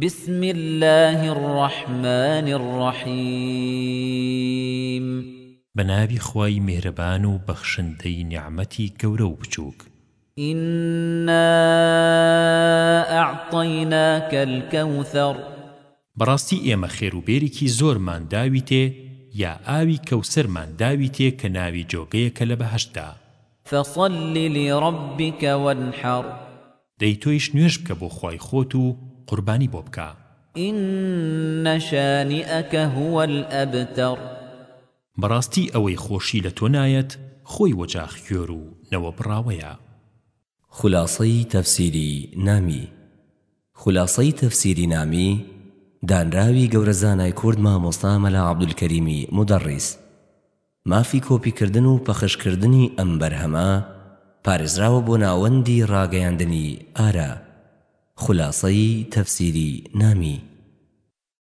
بسم الله الرحمن الرحيم بنابي خواي مهربان وبخشندي نعمتي كورو بچوك إنا أعطيناك الكوثر براستي ايما خيرو بيريكي زور من داويته يا آوي كوسر من داويته كناوي جوغيه كلبهشتا فصل لربك وانحر دەیتۆیش نوێش بکە بۆ خی خۆت و قوربانی بۆ بکە إن شانئك هو الأبتر براستي أوي خوشي لتونايت خوي وجاخ يورو نو براويا خلاصي تفسيري نامي خلاصەی تەفسیری نامی دانراوی گەورەزانای کورد مامۆستا مەلا عەبدولکەریمی مدەڕیس مافی کۆپیکردن و پەخشکردنی ئەم بەرهەمە پارێزراوە بۆ ناوەندی ڕاگەیاندنی ئارە خلاصەی تەفسیری نامی